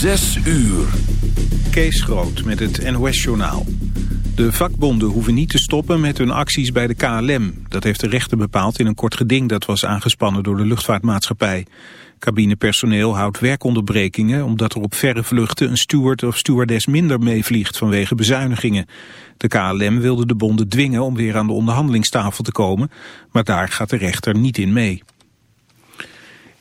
Zes uur. Kees Groot met het NOS-journaal. De vakbonden hoeven niet te stoppen met hun acties bij de KLM. Dat heeft de rechter bepaald in een kort geding dat was aangespannen door de luchtvaartmaatschappij. Cabinepersoneel houdt werkonderbrekingen omdat er op verre vluchten een steward of stewardess minder meevliegt vanwege bezuinigingen. De KLM wilde de bonden dwingen om weer aan de onderhandelingstafel te komen, maar daar gaat de rechter niet in mee.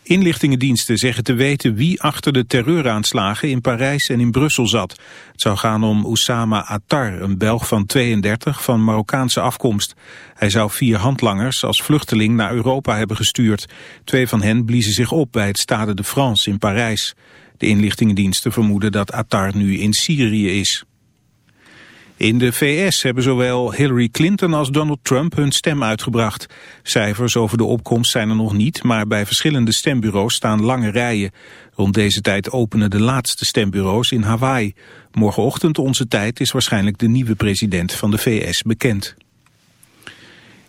Inlichtingendiensten zeggen te weten wie achter de terreuraanslagen in Parijs en in Brussel zat. Het zou gaan om Oussama Attar, een Belg van 32 van Marokkaanse afkomst. Hij zou vier handlangers als vluchteling naar Europa hebben gestuurd. Twee van hen bliezen zich op bij het Stade de France in Parijs. De inlichtingendiensten vermoeden dat Attar nu in Syrië is. In de VS hebben zowel Hillary Clinton als Donald Trump hun stem uitgebracht. Cijfers over de opkomst zijn er nog niet, maar bij verschillende stembureaus staan lange rijen. Rond deze tijd openen de laatste stembureaus in Hawaii. Morgenochtend onze tijd is waarschijnlijk de nieuwe president van de VS bekend.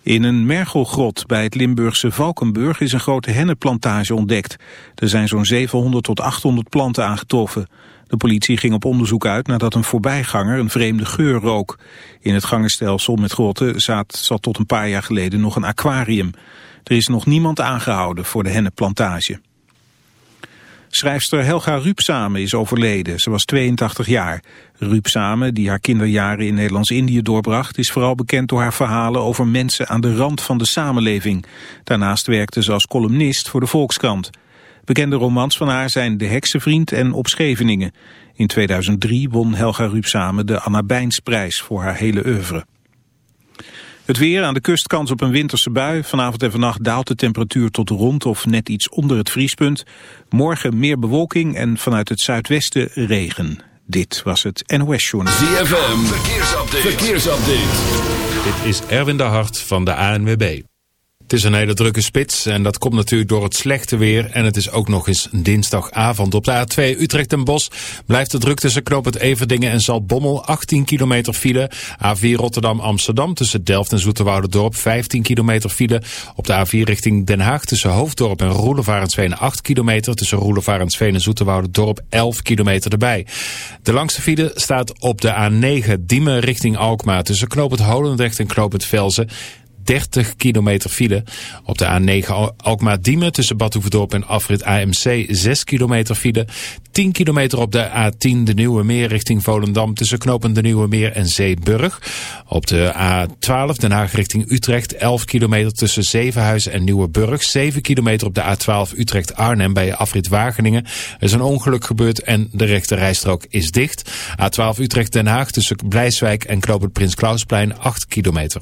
In een mergelgrot bij het Limburgse Valkenburg is een grote hennenplantage ontdekt. Er zijn zo'n 700 tot 800 planten aangetroffen. De politie ging op onderzoek uit nadat een voorbijganger een vreemde geur rook. In het gangenstelsel met grotten zat, zat tot een paar jaar geleden nog een aquarium. Er is nog niemand aangehouden voor de hennenplantage. Schrijfster Helga Ruupsame is overleden. Ze was 82 jaar. Ruupsame, die haar kinderjaren in Nederlands-Indië doorbracht... is vooral bekend door haar verhalen over mensen aan de rand van de samenleving. Daarnaast werkte ze als columnist voor de Volkskrant. Bekende romans van haar zijn De Heksenvriend en Op Scheveningen. In 2003 won Helga Ruupsame de Anna Bijnsprijs voor haar hele oeuvre. Het weer aan de kust kans op een winterse bui. Vanavond en vannacht daalt de temperatuur tot rond of net iets onder het vriespunt. Morgen meer bewolking en vanuit het zuidwesten regen. Dit was het NOS Journal. ZFM, verkeersupdate. verkeersupdate. Dit is Erwin de Hart van de ANWB. Het is een hele drukke spits en dat komt natuurlijk door het slechte weer. En het is ook nog eens dinsdagavond. Op de A2 Utrecht en Bos blijft de druk tussen Knoop het Everdingen en Zaltbommel. 18 kilometer file. A4 Rotterdam Amsterdam tussen Delft en Zoeterwoude-dorp. 15 kilometer file. Op de A4 richting Den Haag tussen Hoofddorp en Roelevarensveen 8 kilometer. Tussen Roelevarensveen en Zoeterwoude-dorp 11 kilometer erbij. De langste file staat op de A9 Diemen richting Alkmaar. Tussen Knoop het Holendrecht en Knoop het Velzen. 30 kilometer file. Op de A9 Alkmaar-Diemen tussen Badhoevedorp en afrit AMC 6 kilometer file. 10 kilometer op de A10 de Nieuwe Meer richting Volendam tussen knopen de Nieuwe Meer en Zeeburg. Op de A12 Den Haag richting Utrecht 11 kilometer tussen Zevenhuizen en Nieuweburg. 7 kilometer op de A12 Utrecht-Arnhem bij afrit Wageningen. Er is een ongeluk gebeurd en de rechte rijstrook is dicht. A12 Utrecht-Den Haag tussen Blijswijk en knooppunt Prins Klausplein 8 kilometer.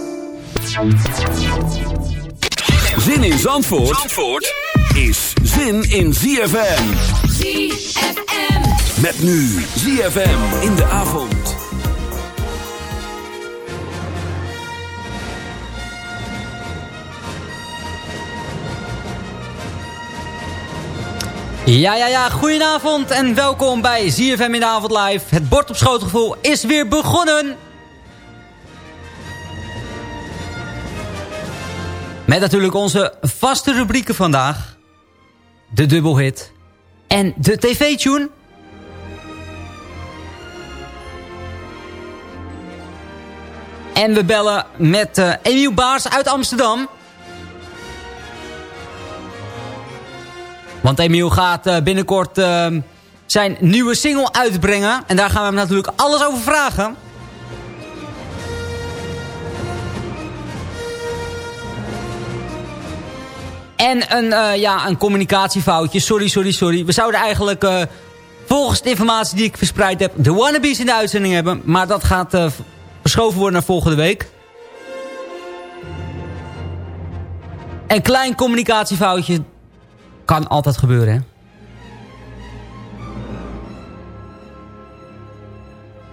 Zin in Zandvoort, Zandvoort is zin in ZFM. ZFM. Met nu ZFM in de avond. Ja, ja, ja, goedenavond en welkom bij ZFM in de avond live. Het bord op schootgevoel is weer begonnen. Met natuurlijk onze vaste rubrieken vandaag. De dubbelhit. En de tv-tune. En we bellen met uh, Emiel Baars uit Amsterdam. Want Emiel gaat binnenkort ehm, zijn nieuwe single uitbrengen. En daar gaan we hem natuurlijk alles over vragen. En een, uh, ja, een communicatiefoutje. Sorry, sorry, sorry. We zouden eigenlijk, uh, volgens de informatie die ik verspreid heb... de wannabes in de uitzending hebben. Maar dat gaat uh, verschoven worden naar volgende week. Een klein communicatiefoutje kan altijd gebeuren, hè?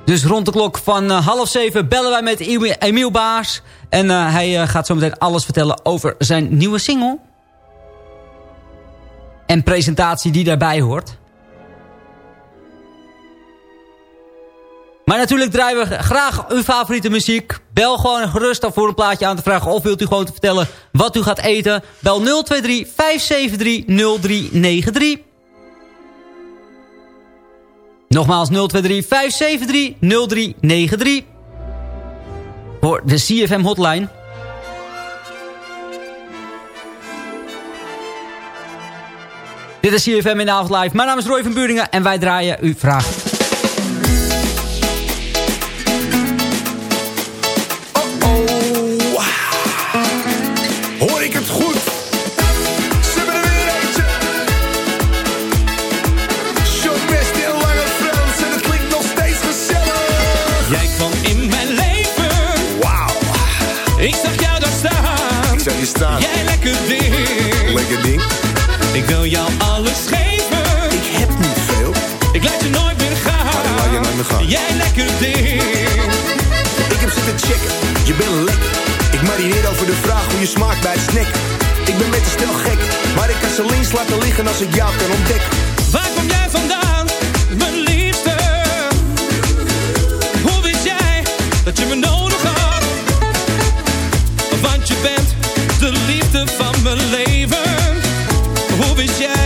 Dus rond de klok van half zeven bellen wij met Emiel Baars. En hij gaat zo meteen alles vertellen over zijn nieuwe single en presentatie die daarbij hoort. Maar natuurlijk draaien we graag uw favoriete muziek. Bel gewoon gerust voor een plaatje aan te vragen. Of wilt u gewoon te vertellen wat u gaat eten. Bel 023 573 0393. Nogmaals 023 573 0393. Voor de CFM hotline. Dit is CFM in de avond live. Mijn naam is Roy van Buringen en wij draaien uw vraag. Je bent lekker. Ik marineer over de vraag hoe je smaakt bij het. Ik ben met de stel gek, maar ik kan ze links laten liggen als ik jou kan ontdekken. Waar kom jij vandaan, mijn liefste? Hoe wist jij dat je me nodig had? Want je bent de liefde van mijn leven. Hoe wist jij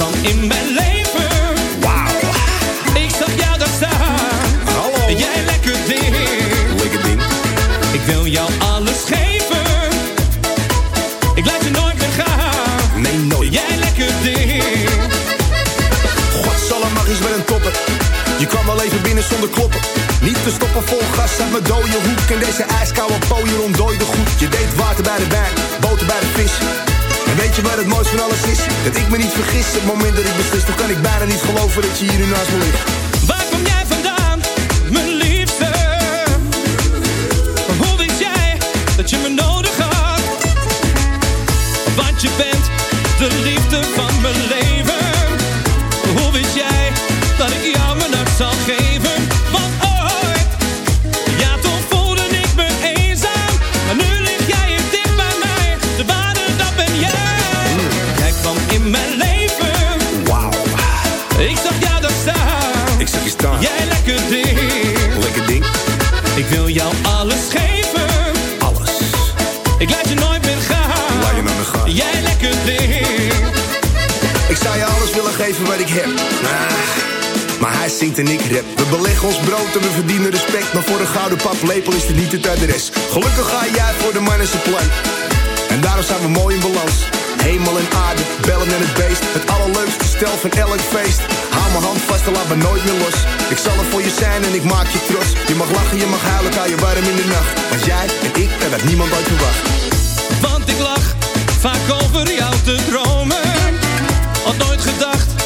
Kwam in mijn leven. Wauw, Ik zag jou daar staan. hallo. Jij lekker ding. Lekker ding. Ik wil jou alles geven. Ik laat je nooit meer gaan. Nee, nooit. Jij lekker ding. Godsalle mag eens met een topper. Je kwam al even binnen zonder kloppen. Niet te stoppen vol gas uit mijn dode hoek. En deze ijskoude pooier ontdooide goed. Je deed water bij de wijn, boter bij de vis. En weet je wat het mooiste van alles is? Dat ik me niet vergis. Het moment dat ik beslis, dan kan ik bijna niet geloven dat je hier nu naast me ligt. Waar kom jij vandaan, mijn liefste? Hoe wist jij dat je me nodig had? Want je bent de liefde Ah, maar hij zingt en ik rap. We beleggen ons brood en we verdienen respect. Maar voor een gouden paplepel is dit niet het adres. Gelukkig ga jij voor de man en plan. En daarom zijn we mooi in balans. Hemel en aarde, bellen en het beest. Het allerleukste stel van elk feest. Hou mijn hand vast en laat me nooit meer los. Ik zal er voor je zijn en ik maak je trots. Je mag lachen, je mag huilen, kan je warm in de nacht. Want jij en ik, en dat niemand ooit verwacht. Want ik lag vaak over jou te dromen. Had nooit gedacht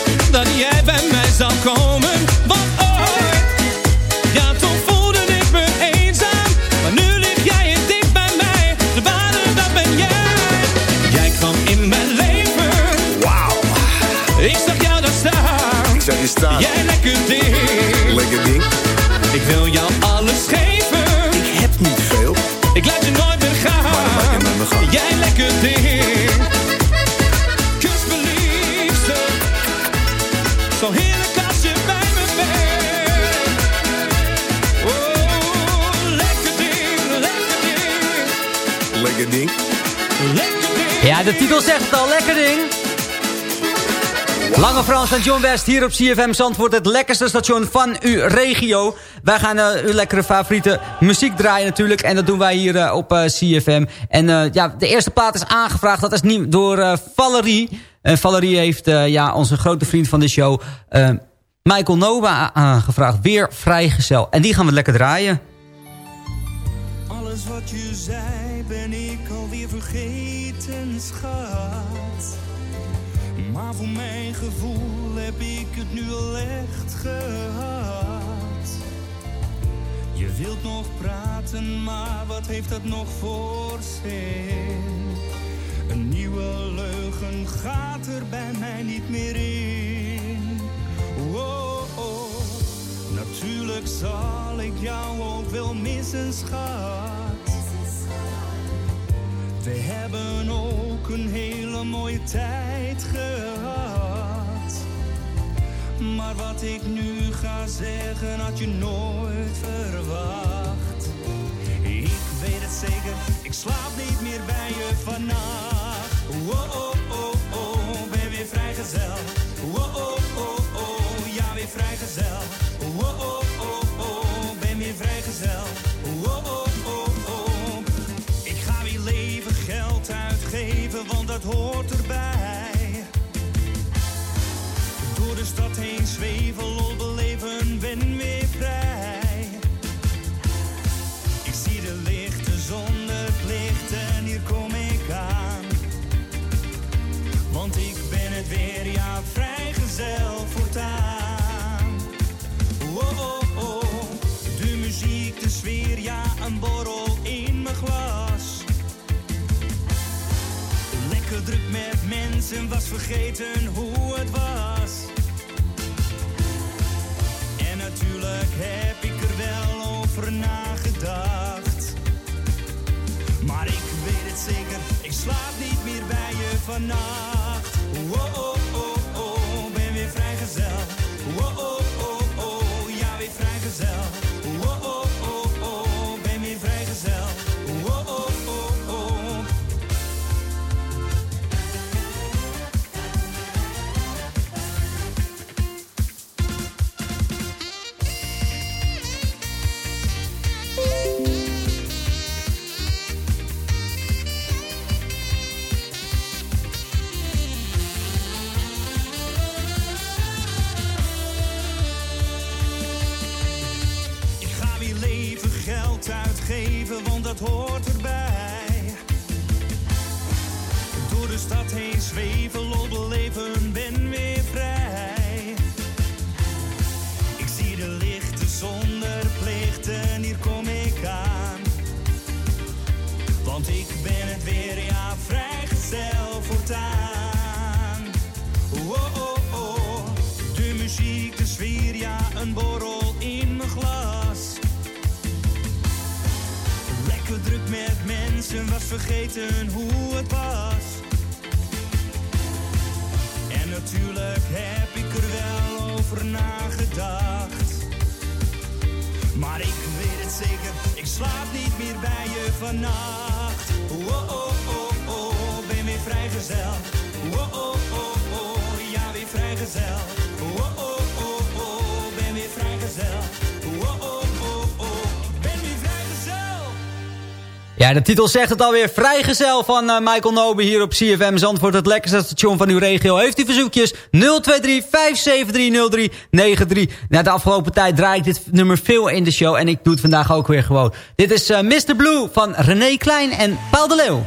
bij mij zou komen. Want ooit, ja toen voelde ik me eenzaam. Maar nu lig jij dicht bij mij. De waarde, dat ben jij. Jij kwam in mijn leven. Wauw, Ik zag jou daar staan. ik zag je staan. Jij lekker ding. Lekker ding, Ik wil jou alles geven. ik heb niet veel. Ik laat je nooit meer gaan. Maar dan laat je nooit meer gaan. Jij lekker ding. Lekker ding. Ja, de titel zegt het al. Lekker ding. Lange Frans en John West hier op CFM Zandvoort. Het lekkerste station van uw regio. Wij gaan uh, uw lekkere favoriete muziek draaien natuurlijk. En dat doen wij hier uh, op uh, CFM. En ja, de eerste plaat is aangevraagd. Dat is niet door Valerie. En Valerie heeft ja, onze grote vriend van de show... Michael Nova aangevraagd. Weer vrijgezel. En die gaan we lekker draaien. Alles wat je zei ben ik alweer vergeten, schat. Maar voor mijn gevoel heb ik het nu al echt gehad. Je wilt nog praten, maar wat heeft dat nog voor zin? Een nieuwe leugen gaat er bij mij niet meer in. Oh, oh. Natuurlijk zal ik jou ook wel missen, schat. We hebben ook een hele mooie tijd gehad. Maar wat ik nu ga zeggen had je nooit verwacht. Ik weet het zeker, ik slaap niet meer bij je vannacht. Oh, oh, oh, oh, ben weer vrijgezel. Oh, oh, oh, oh, ja weer vrijgezel. Oh, oh, zweven, lol beleven, ben weer vrij. Ik zie de lichten zonder plicht en hier kom ik aan. Want ik ben het weer, ja, vrijgezel voortaan. Oh, oh, oh, de muziek, de sfeer, ja, een borrel in mijn glas. Lekker druk met mensen, was vergeten hoe het was. Heb ik er wel over nagedacht. Maar ik weet het zeker, ik slaap niet meer bij je vannacht. Oh, een borrel in mijn glas. Lekker druk met mensen, was vergeten hoe het was. En natuurlijk heb ik er wel over nagedacht. Maar ik weet het zeker, ik slaap niet meer bij je vannacht. Oh, oh, oh, oh, ben weer vrijgezel. Oh, oh, oh, oh, ja, weer vrijgezel. Ja, de titel zegt het alweer. Vrijgezel van uh, Michael Nobe hier op CFM Zandvoort. Het lekkerste station van uw regio. Heeft u verzoekjes? 023-573-0393. Na de afgelopen tijd draai ik dit nummer veel in de show. En ik doe het vandaag ook weer gewoon. Dit is uh, Mr. Blue van René Klein en Paul de Leeuw.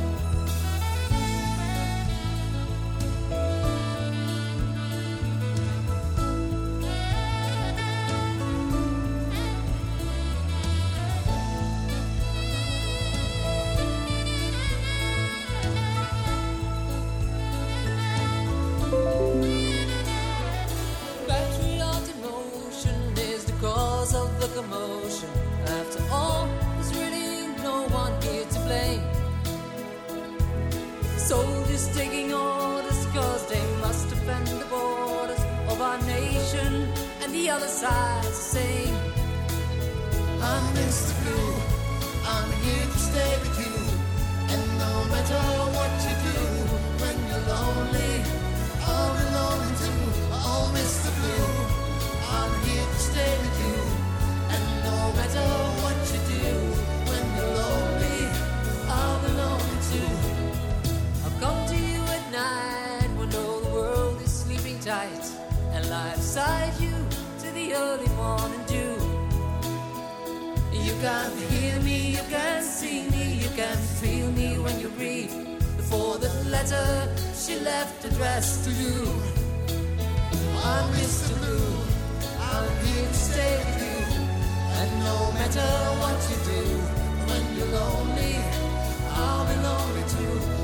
You can hear me, you can see me, you can feel me when you read before the letter she left addressed to you. I'm Mr. Blue, I'm here to stay with you. And no matter what you do, when you're lonely, I'll be lonely too.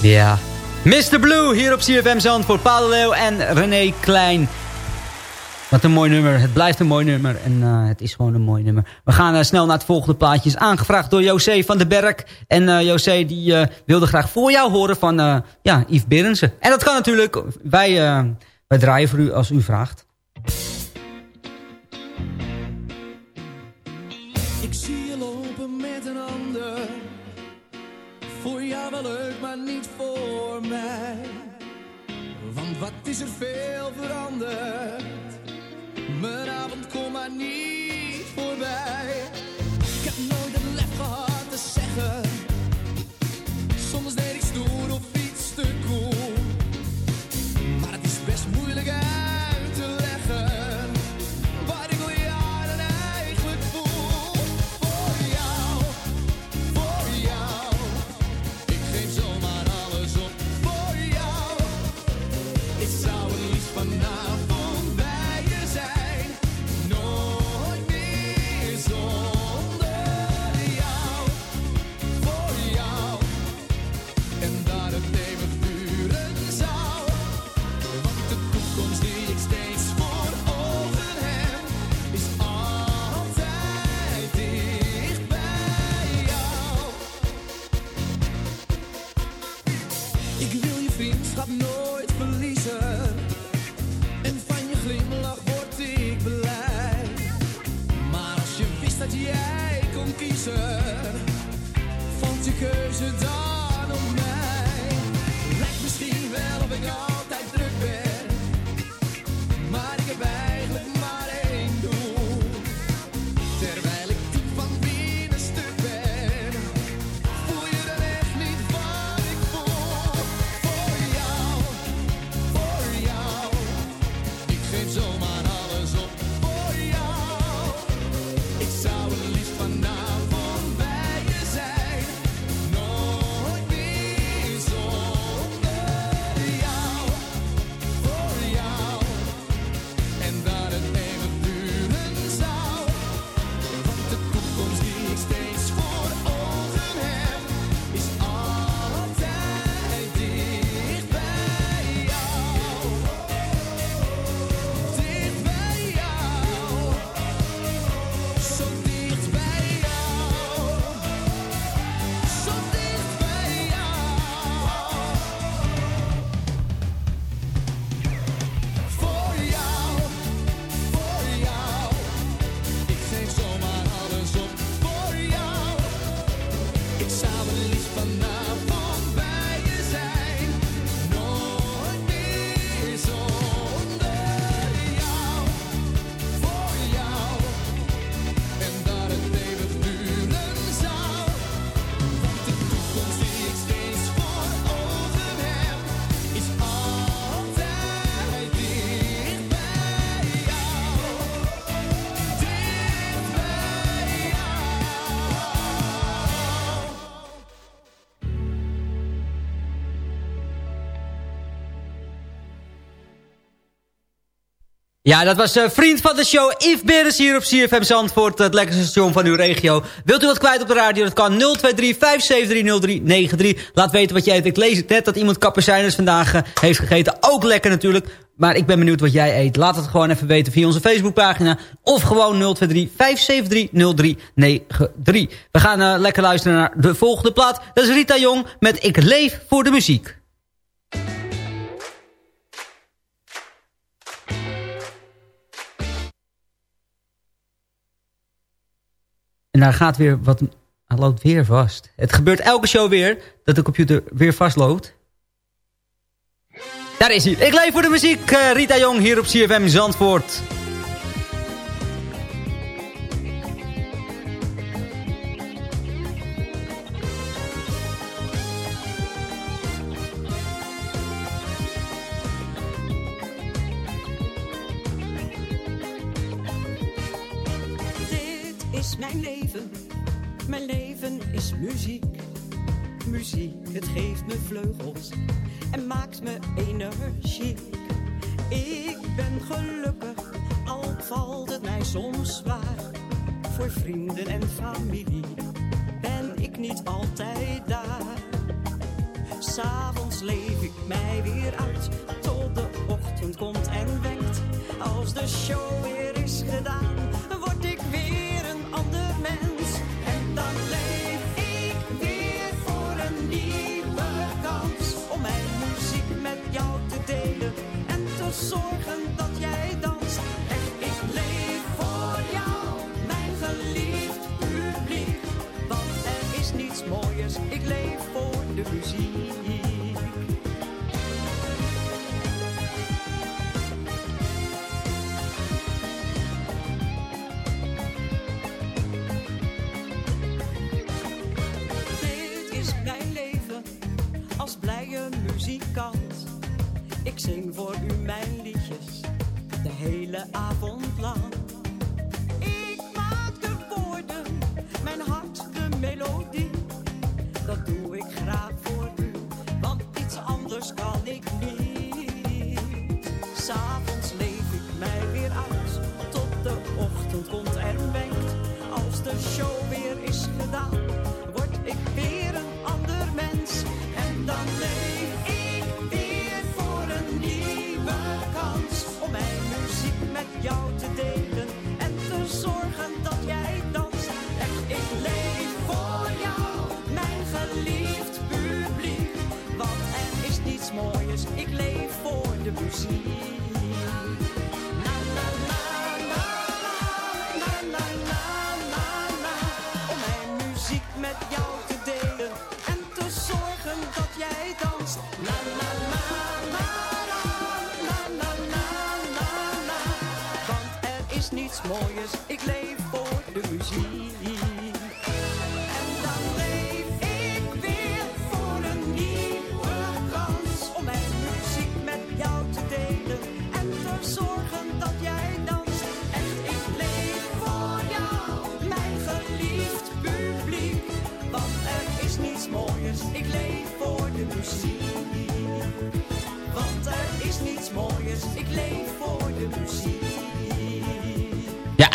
Ja. Mr. Blue hier op CFM Zandvoort. Paul de Leeuw en René Klein. Wat een mooi nummer. Het blijft een mooi nummer. En eh, het is gewoon een mooi nummer. We gaan eh, snel naar het volgende plaatje. Is aangevraagd door José van den Berg. En eh, José die wilde graag voor jou horen van ja, Yves Berensen. En dat kan natuurlijk. Wij, wij draaien voor u als u vraagt. Want wat Ja, dat was uh, vriend van de show Yves Beres hier op CFM Zandvoort. Het lekkerste station van uw regio. Wilt u wat kwijt op de radio? Dat kan 023-573-0393. Laat weten wat jij eet. Ik lees het net dat iemand kappercijners vandaag uh, heeft gegeten. Ook lekker natuurlijk. Maar ik ben benieuwd wat jij eet. Laat het gewoon even weten via onze Facebookpagina. Of gewoon 023-573-0393. We gaan uh, lekker luisteren naar de volgende plaat. Dat is Rita Jong met Ik leef voor de muziek. En daar gaat weer wat... Hij loopt weer vast. Het gebeurt elke show weer dat de computer weer vastloopt. Daar is hij. Ik leef voor de muziek. Uh, Rita Jong hier op CFM Zandvoort. Geeft me vleugels en maakt me energiek. Ik ben gelukkig, al valt het mij soms zwaar. Voor vrienden en familie ben ik niet altijd daar. S'avonds leef ik mij weer uit, tot de ochtend komt en wekt. Als de show weer is gedaan, zorgen dat jij danst. Echt, ik leef voor jou, mijn geliefd publiek. Want er is niets mooiers, ik leef voor de muziek. Dit is mijn leven als blije muzikant. Zing voor u mijn liedjes de hele avond lang. Jou te delen en te zorgen dat jij danst. Echt, ik leef voor jou, mijn geliefd publiek. Want er is niets mooiers, ik leef voor de muziek.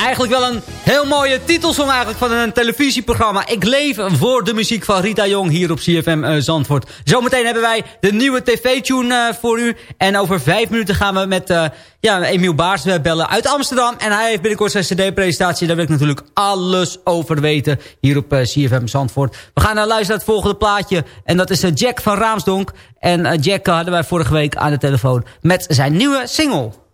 Eigenlijk wel een heel mooie titelsong eigenlijk van een televisieprogramma. Ik leef voor de muziek van Rita Jong hier op CFM uh, Zandvoort. Zometeen hebben wij de nieuwe tv-tune uh, voor u. En over vijf minuten gaan we met uh, ja, Emiel Baars bellen uit Amsterdam. En hij heeft binnenkort zijn cd-presentatie. Daar wil ik natuurlijk alles over weten hier op CFM Zandvoort. We gaan naar luisteren naar het volgende plaatje. En dat is Jack van Raamsdonk. En Jack hadden wij vorige week aan de telefoon met zijn nieuwe single.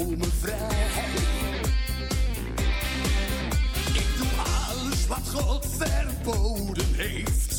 Voel me vrij. Ik doe alles wat God verboden heeft.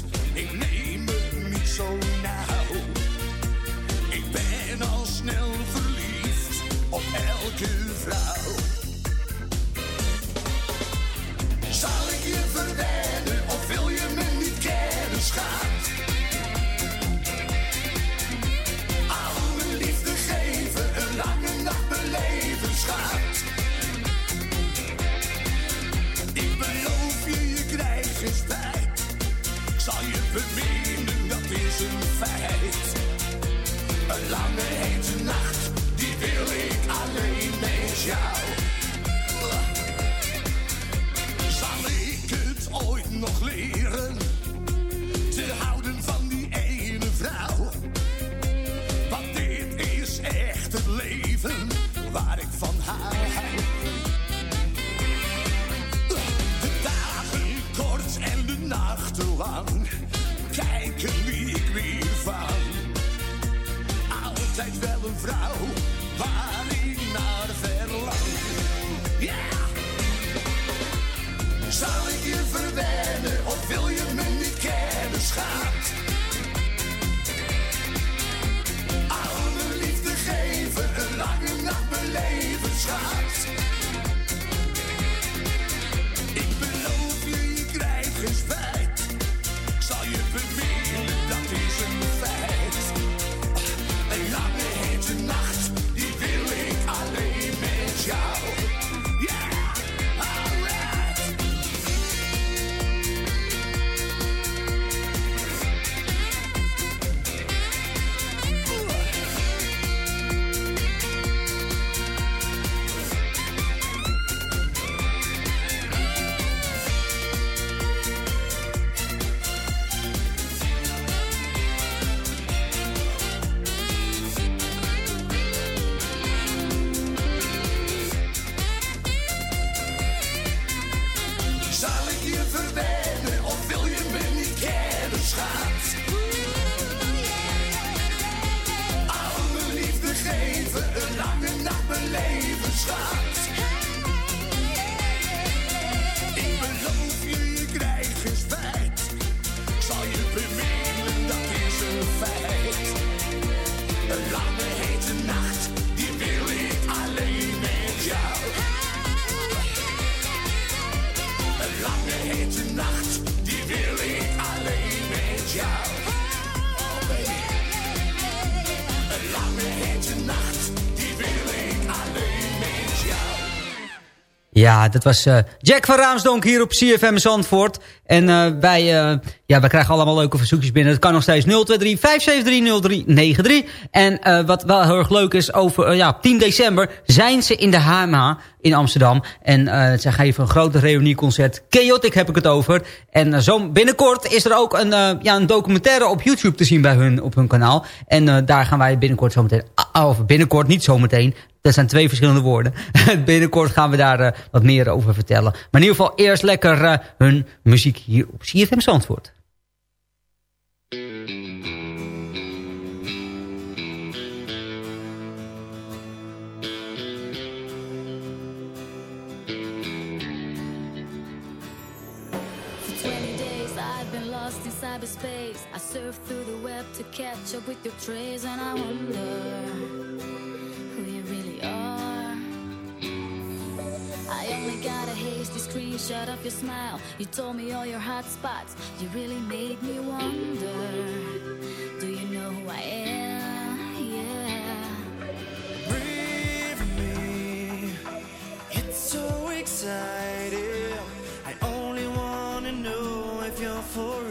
Ja, dat was eh, Jack van Raamsdonk hier op CFM Zandvoort. En eh, wij, eh, ja, wij krijgen allemaal leuke verzoekjes binnen. Het kan nog steeds 023-573-0393. En wat wel heel erg leuk is, over ja, op 10 december zijn ze in de HMA in Amsterdam. En ze geven een grote reunieconcert. Chaotic heb ik het over. En zo binnenkort is er ook een, ja, een documentaire op YouTube te zien bij hun, op hun kanaal. En daar gaan wij binnenkort zometeen... Of binnenkort, niet zometeen. Dat zijn twee verschillende woorden. binnenkort gaan we daar eh, wat meer over vertellen. Maar in ieder geval eerst lekker eh, hun muziek hier op CFM Zandvoort. For 20 days I've been lost in cyberspace. I surf through the web to catch up with and I wonder hasty screenshot of your smile. You told me all your hot spots. You really made me wonder. Do you know who I am? Yeah. Breathe me. It's so exciting. I only wanna know if you're for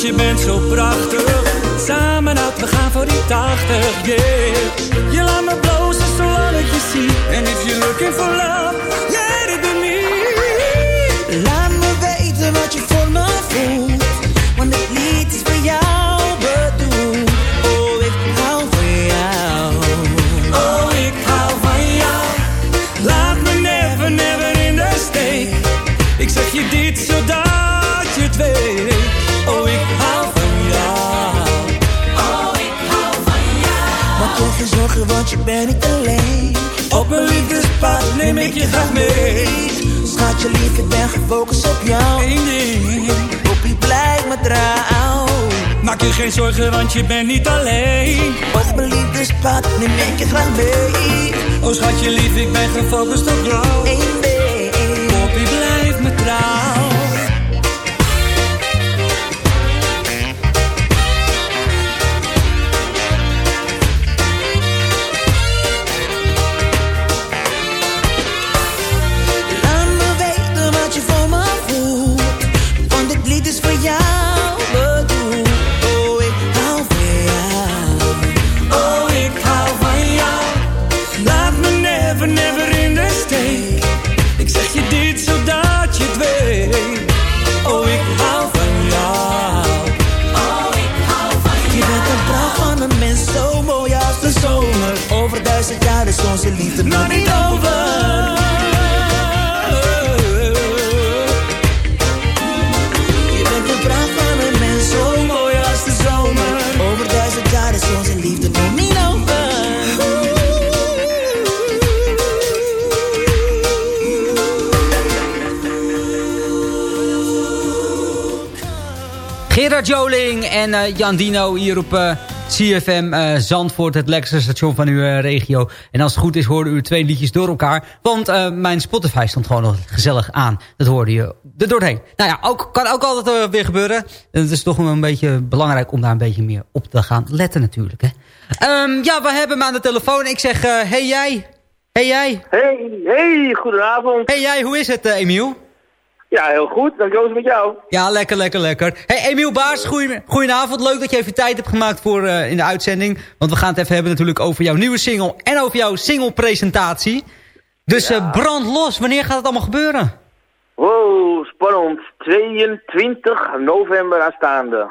Je bent zo prachtig. Samen oud, we gaan voor die 80, yeah je bent niet alleen Op mijn liefdespad neem ik je graag mee. Schatje lief, ik ben gefocust op jou Eén ding. Poppie, blijf me trouw Maak je geen zorgen, want je bent niet alleen. Op mijn liefdespad neem ik je graag mee Oh, schatje lief, ik ben gefocust op jou. Eén Gerard Joling en eh, Jan Dino hier op eh, CFM eh, Zandvoort, het lekkerste station van uw eh, regio. En als het goed is hoorden u twee liedjes door elkaar. Want eh, mijn Spotify stond gewoon nog gezellig aan. Dat hoorde je er doorheen. Nou ja, ook, kan ook altijd weer gebeuren. En het is toch een beetje belangrijk om daar een beetje meer op te gaan letten natuurlijk. Hè. Ehm, ja, we hebben hem aan de telefoon. Ik zeg, hey jij. Hey jij. Hey, hey, goedenavond. Hey jij, hoe is het Emiel? Ja, heel goed. Dan met jou. Ja, lekker, lekker, lekker. Hey, Emiel Baars, goeie, goedenavond. Leuk dat je even tijd hebt gemaakt voor eh, in de uitzending. Want we gaan het even hebben natuurlijk over jouw nieuwe single... en over jouw singlepresentatie. Dus eh, brand los. Wanneer gaat het allemaal gebeuren? Wow, spannend. 22 november aanstaande.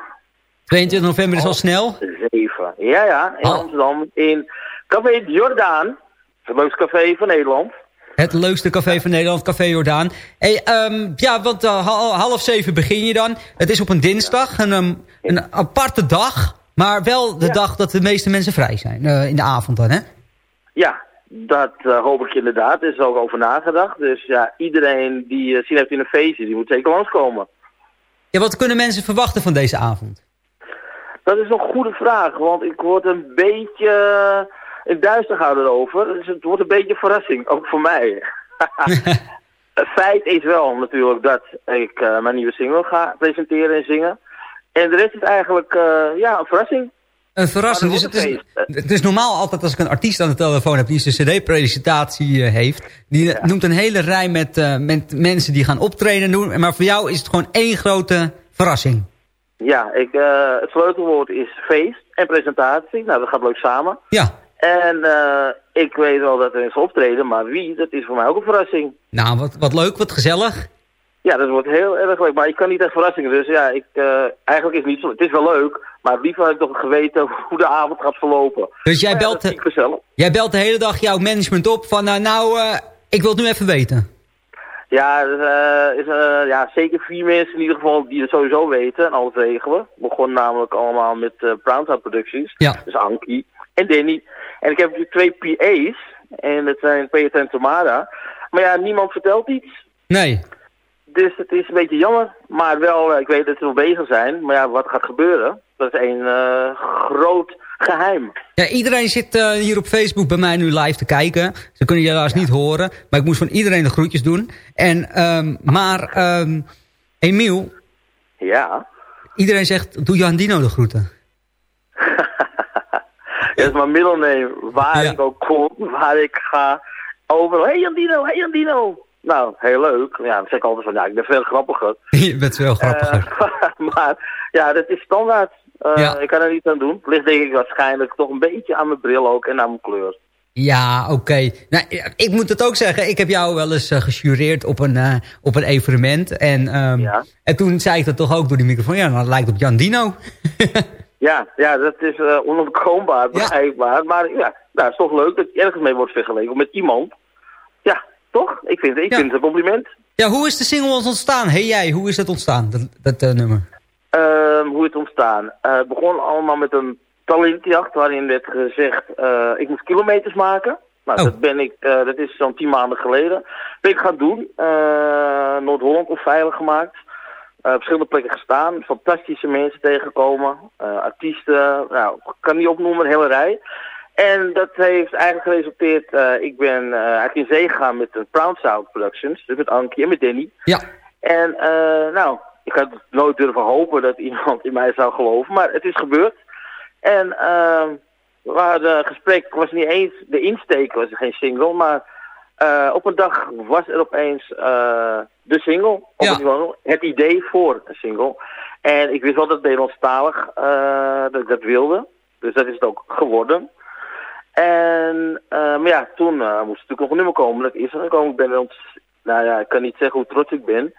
22 november is al snel. 7. Ja, ja, in Oh. Amsterdam. In Café Jordaan. Het leukste café van Nederland. Het leukste café van Nederland, Café Jordaan. Hey, ehm, ja, want eh, hal- half zeven begin je dan. Het is op een dinsdag, een, ehm, een aparte dag. Maar wel de dag dat de meeste mensen vrij zijn. eh, in de avond dan, hè? Ja, dat eh, hoop ik inderdaad. Er is ook over nagedacht. Dus ja, iedereen die zin heeft in een feestje, die moet zeker langskomen. Ja, wat kunnen mensen verwachten van deze avond? Dat is een goede vraag, want ik word een beetje in duister gehouden erover. Dus het wordt een beetje een verrassing, ook voor mij. het feit is wel natuurlijk dat ik eh, mijn nieuwe single ga presenteren en zingen. En de rest is eigenlijk eh, ja, een verrassing. Een verrassing. Dus het, is, een het is normaal altijd als ik een artiest aan de telefoon heb die zijn cd-presentatie eh, heeft. Die noemt een hele rij met, eh, met mensen die gaan optreden doen. Maar voor jou is het gewoon één grote verrassing. Ja, ik, eh, het sleutelwoord is feest en presentatie. Nou, dat gaat leuk samen. Ja. En eh, ik weet wel dat er mensen optreden, maar wie, dat is voor mij ook een verrassing. Nou, wat, wat leuk, wat gezellig. Ja, dat wordt heel erg leuk. Maar ik kan niet echt verrassingen. Dus ja, ik, eh, eigenlijk is het niet zo. Het is wel leuk, maar liever had ik toch geweten hoe de avond gaat verlopen. Dus jij ja, belt, ik vanzelf. jij belt de hele dag jouw management op van nou, nou ik wil het nu even weten. Ja, er is ja, zeker vier mensen in ieder geval die het sowieso weten en alles regelen. We begonnen namelijk allemaal met uh, Browntown Producties. Ja. Dus Ankie en Danny. En ik heb natuurlijk twee PA's. En dat zijn Peter en Tamara. Maar ja, niemand vertelt iets. Nee. Dus het is een beetje jammer. Maar wel, eh, ik weet dat ze wel bezig zijn. Maar ja, wat gaat gebeuren? Dat is een eh, groot geheim. Ja, iedereen zit eh, hier op Facebook bij mij nu live te kijken. Ze kunnen je helaas niet horen. Maar ik moest van iedereen de groetjes doen. En, ehm, maar, ehm, Emiel, Ja. iedereen zegt, doe Jan Dino de groeten. Is mijn middelneem. Waar Ja. ik ook kom, waar ik ga. Overal, hey Andino, hey Andino. Nou, heel leuk. Ja, dan zeg ik altijd van, ja, ik ben veel grappiger. Je bent grappiger. Eh, maar ja, dat is standaard. Eh, Ja. Ik kan er niet aan doen. Ligt denk ik waarschijnlijk toch een beetje aan mijn bril ook en aan mijn kleur. Ja, oké. Nou, ik moet het ook zeggen. Ik heb jou wel eens eh, gejureerd op een, op een evenement. En, ehm, en toen zei ik dat toch ook door die microfoon. Ja, nou, dat lijkt op Jan Dino. Ja, ja, dat is eh onontkoombaar, begrijpbaar. Maar ja, nou, het is toch leuk dat je ergens mee wordt vergeleken. Met iemand. Ja, toch? Ik vind, ik vind het een compliment. Ja, hoe is de single ontstaan? Hey jij, hoe is dat ontstaan, dat, dat eh, nummer? Ehm, hoe het ontstaan. Eh, het begon allemaal met een talentjacht waarin werd gezegd, ik moest kilometers maken. Nou, dat ben ik, dat is zo'n tien maanden geleden. Ben ik gaan doen. Noord-Holland onveilig gemaakt. Op verschillende plekken gestaan. Fantastische mensen tegengekomen. Eh, artiesten. Nou, ik kan niet opnoemen, een hele rij. En dat heeft eigenlijk geresulteerd, eh, ik ben eigenlijk in zee gegaan met de Brown Sound Productions. Dus met Ankie en met Danny. Ja. En nou, ik had nooit durven hopen dat iemand in mij zou geloven, maar het is gebeurd. En we hadden een gesprek, was niet eens, de insteek was geen single, maar eh, op een dag was er opeens eh, de single, geval het idee voor een single. En ik wist wel dat het Nederlandstalig, eh dat ik dat wilde, dus dat is het ook geworden. En, maar ja, toen moest natuurlijk nog een nummer komen. Dat is er gekomen. Ik ben ont- nou ja, ik kan niet zeggen hoe trots ik ben.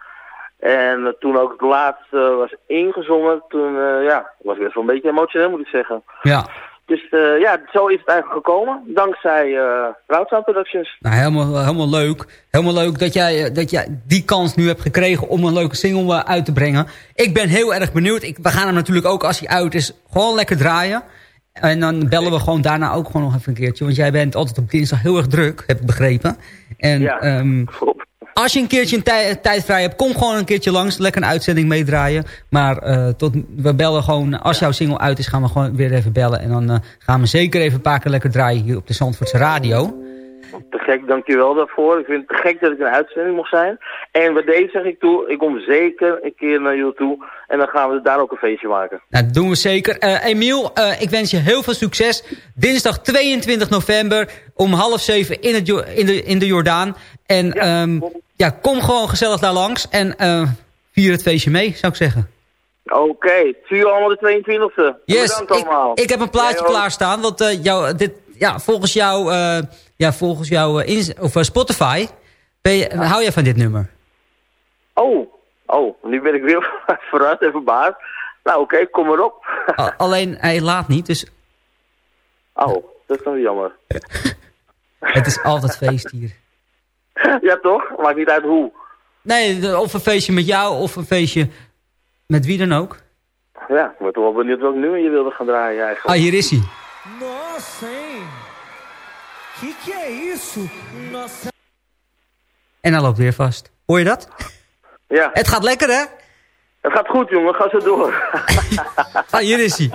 En toen ook het laatste was ingezongen, toen ja, was ik best wel een beetje emotioneel moet ik zeggen. Ja. Dus eh, ja, zo is het eigenlijk gekomen. Dankzij uh, Roundsound Productions. Nou, helemaal, helemaal leuk. Helemaal leuk dat jij, eh, dat jij die kans nu hebt gekregen om een leuke single eh, uit te brengen. Ik ben heel erg benieuwd. Ik, we gaan hem natuurlijk ook, als hij uit is, gewoon lekker draaien. En dan bellen we gewoon daarna ook gewoon nog even een keertje. Want jij bent altijd op dinsdag heel erg druk, heb ik begrepen. En Ja, ehm, als je een keertje een tij- tijd vrij hebt, kom gewoon een keertje langs. Lekker een uitzending meedraaien. Maar eh, tot, we bellen gewoon, als jouw single uit is, gaan we gewoon weer even bellen. En dan eh, gaan we zeker even een paar keer lekker draaien hier op de Zandvoortse Radio. Te gek, dankjewel daarvoor. Ik vind het te gek dat ik een uitzending mocht zijn. En bij deze zeg ik toe, ik kom zeker een keer naar jullie toe. En dan gaan we daar ook een feestje maken. Nou, dat doen we zeker. Eh Emiel, ik wens je heel veel succes. Dinsdag 22 november om half zeven in, het, in, de, in de Jordaan. En ja, ja kom gewoon gezellig daar langs. En eh, vier het feestje mee, zou ik zeggen. Oké, zie je allemaal de 22e. Yes, Bedankt allemaal. Ik heb een plaatje ook. klaarstaan. Want eh, jou, dit, ja, volgens jou, eh, ja, volgens jou of, Spotify, ben je, hou jij van dit nummer? Oh, oh, nu ben ik weer verrast en verbaasd. Nou oké, kom maar op. Alleen hij laat niet, dus Oh, dat is dan jammer. het is altijd feest hier. ja toch? Maakt niet uit hoe. Nee, of een feestje met jou of een feestje met wie dan ook. Ja, ik word toch wel benieuwd welk nummer je wilde gaan draaien eigenlijk. Ah, hier is hij. Nossa, hein? Que que é isso? Nossa. En hij loopt weer vast. Hoor je dat? Ja. Het gaat lekker, hè? Het gaat goed, jongen. Ga zo door. Ah, hier is hij.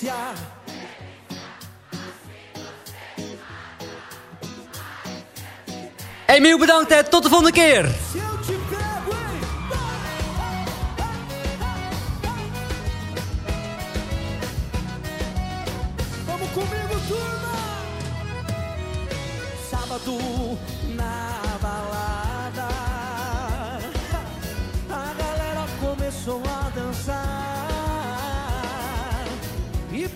Delícia. Emiel, bedankt hè. Tot de volgende keer. Vamos comigo, turma! Sábado na balada,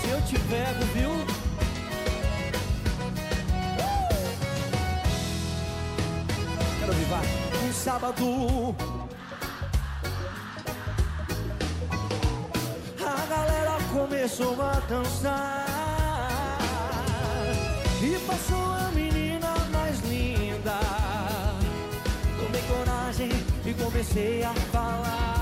Se eu te pego, viu? Quero ouvir, vai. Um sábado A galera começou a dançar E passou a menina mais linda Tomei coragem comecei a falar.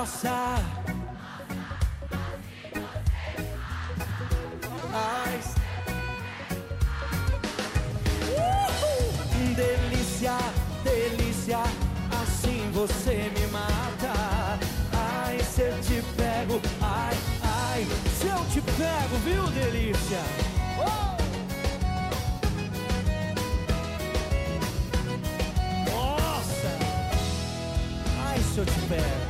Nossa. Delícia, delícia, assim você me mata. Ai, se eu te pego, ai, ai, se eu te pego, viu, delícia? Oh! Nossa! Ai, se eu te pego.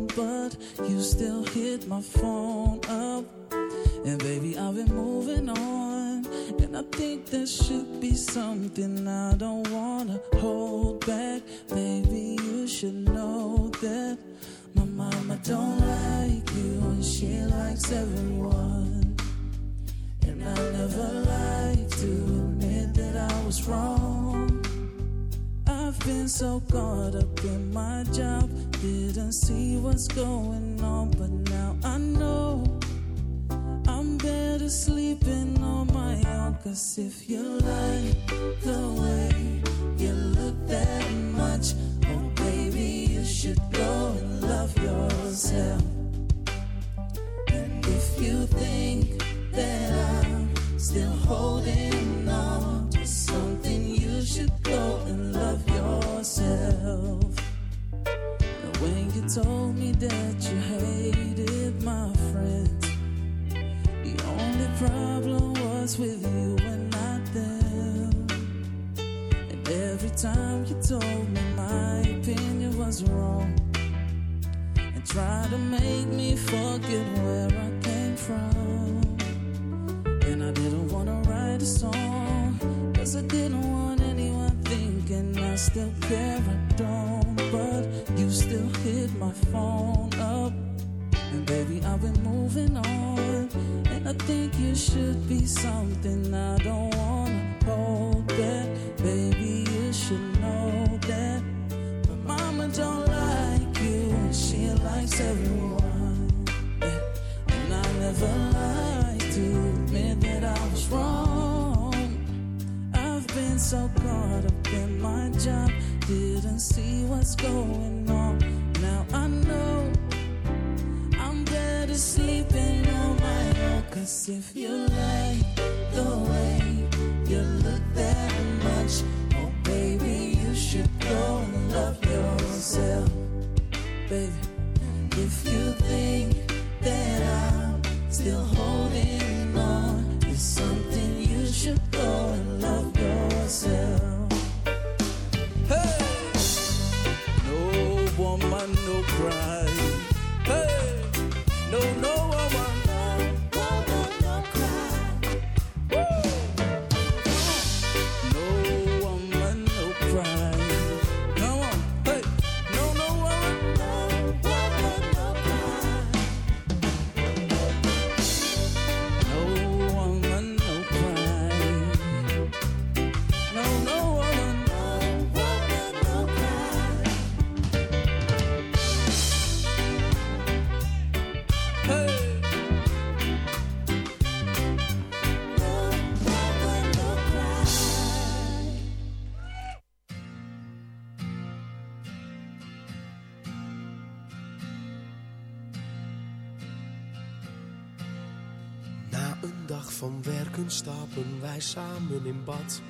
But you still hit my phone up. And baby, I've been moving on. And I think there should be something I don't wanna hold back. Baby, you should know that My mama don't like you And she likes everyone. And I never like to admit that I was wrong I've been so caught up in my job. Didn't see what's going on But now I know. I'm better sleeping on my own Cause if you like the way you look that much Oh baby you should go and love yourself. And if you think that I'm still holding on should go and love yourself. And when you told me that you hated my friends The only problem was with you and not them. And every time you told me my opinion was wrong And tried to make me forget where I came from. And I didn't wanna write a song Cause I didn't want thinking I still care, I don't But you still hit my phone up. And baby, I've been moving on And I think you should be something I don't wanna hold back. Baby, you should know that My mama don't like you And she likes everyone. And I never like to admit that I was wrong. I've been so caught Didn't see what's going on. Now I know I'm better sleeping on my own. Cause if you like the way you look that much Oh baby you should go and love yourself. Baby if you think that I'm still holding cry van werken stappen wij samen in bad.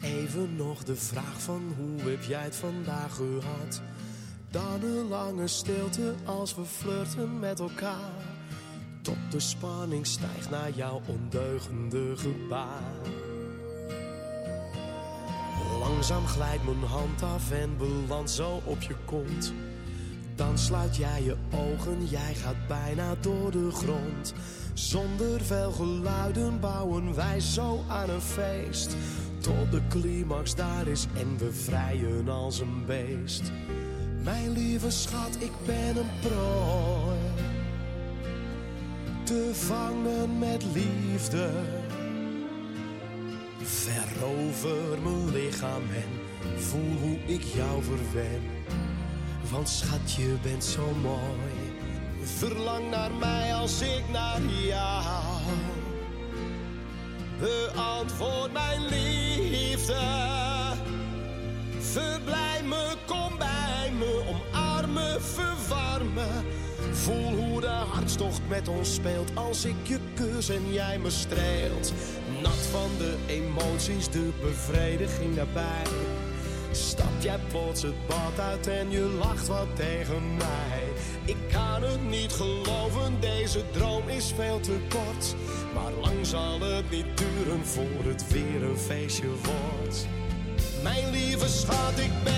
Even nog de vraag van hoe heb jij het vandaag gehad? Dan een lange stilte als we flirten met elkaar. Tot de spanning stijgt naar jouw ondeugende gebaar. Langzaam glijdt mijn hand af en belandt zo op je kont. Dan sluit jij je ogen, jij gaat bijna door de grond. Zonder veel geluiden bouwen wij zo aan een feest. Tot de climax daar is en we vrijen als een beest. Mijn lieve schat, ik ben een prooi. Te vangen met liefde. Verover mijn lichaam en voel hoe ik jou verwen. Want schat, je bent zo mooi. Verlang naar mij als ik naar jou. Beantwoord mijn liefde. Verblij me, kom bij me, omarmen, verwarmen. Voel hoe de hartstocht met ons speelt als ik je kus en jij me streelt. Nat van de emoties, de bevrediging daarbij. Stap jij plots het bad uit en je lacht wat tegen mij. Ik kan het niet geloven, deze droom is veel te kort. Maar lang zal het niet duren voor het weer een feestje wordt. Mijn lieve schat, ik ben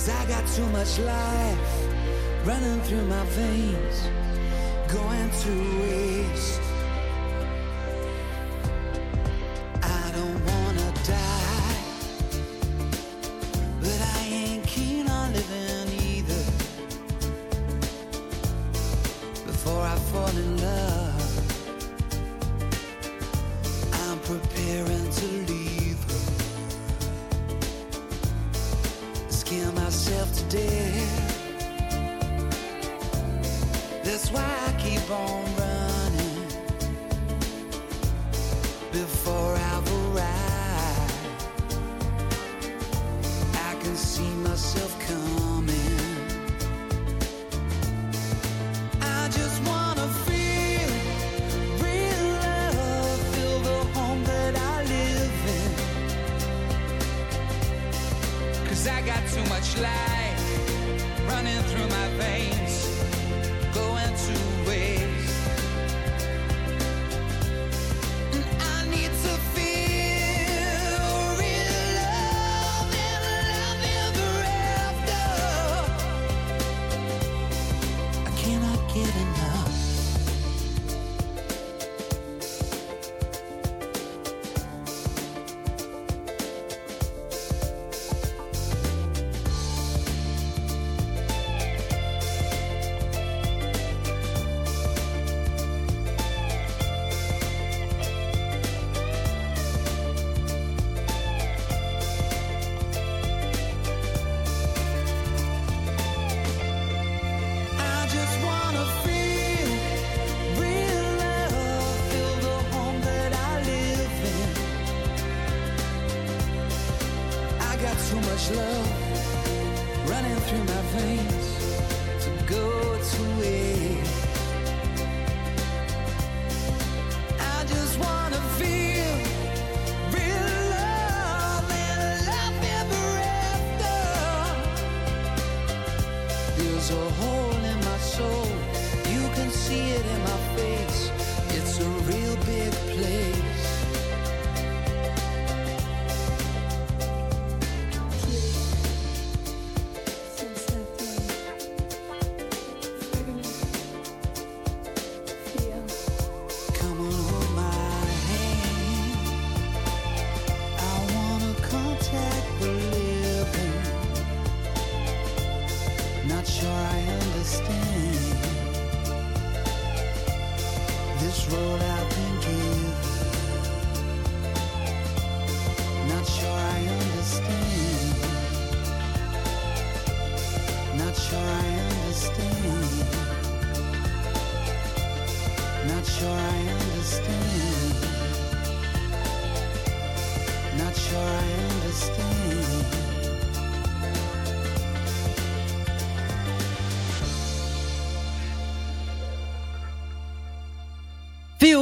Cause I got too much life running through my veins, going to waste.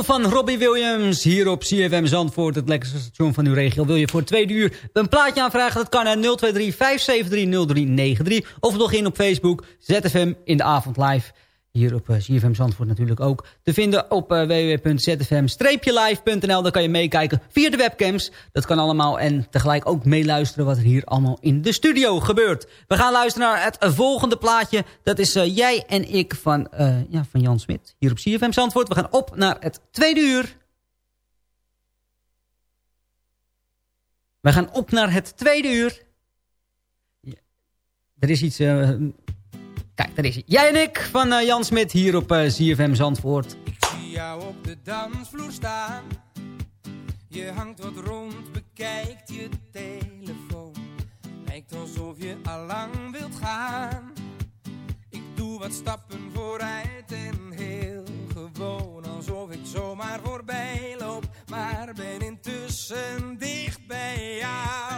Van Robbie Williams hier op CFM Zandvoort, het lekkerste station van uw regio. Wil je voor tweede uur een plaatje aanvragen? Dat kan naar 023-573-0393 of log in op Facebook ZFM in de avond live. Hier op uh, CFM Zandvoort natuurlijk ook te vinden op uh, www.zfm-live.nl. Daar kan je meekijken via de webcams. Dat kan allemaal en tegelijk ook meeluisteren wat er hier allemaal in de studio gebeurt. We gaan luisteren naar het volgende plaatje. Dat is uh, Jij en ik van, ja, van Jan Smit hier op CFM Zandvoort. We gaan op naar het tweede uur. We gaan op naar het tweede uur. Er is iets... Kijk, daar is hij. Jij en ik van uh, Jan Smit hier op uh, ZFM Zandvoort. Ik zie jou op de dansvloer staan. Je hangt wat rond, bekijkt je telefoon. Lijkt alsof je allang wilt gaan. Ik doe wat stappen vooruit en heel gewoon. Alsof ik zomaar voorbij loop. Maar ben intussen dicht bij jou.